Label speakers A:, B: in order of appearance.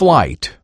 A: flight.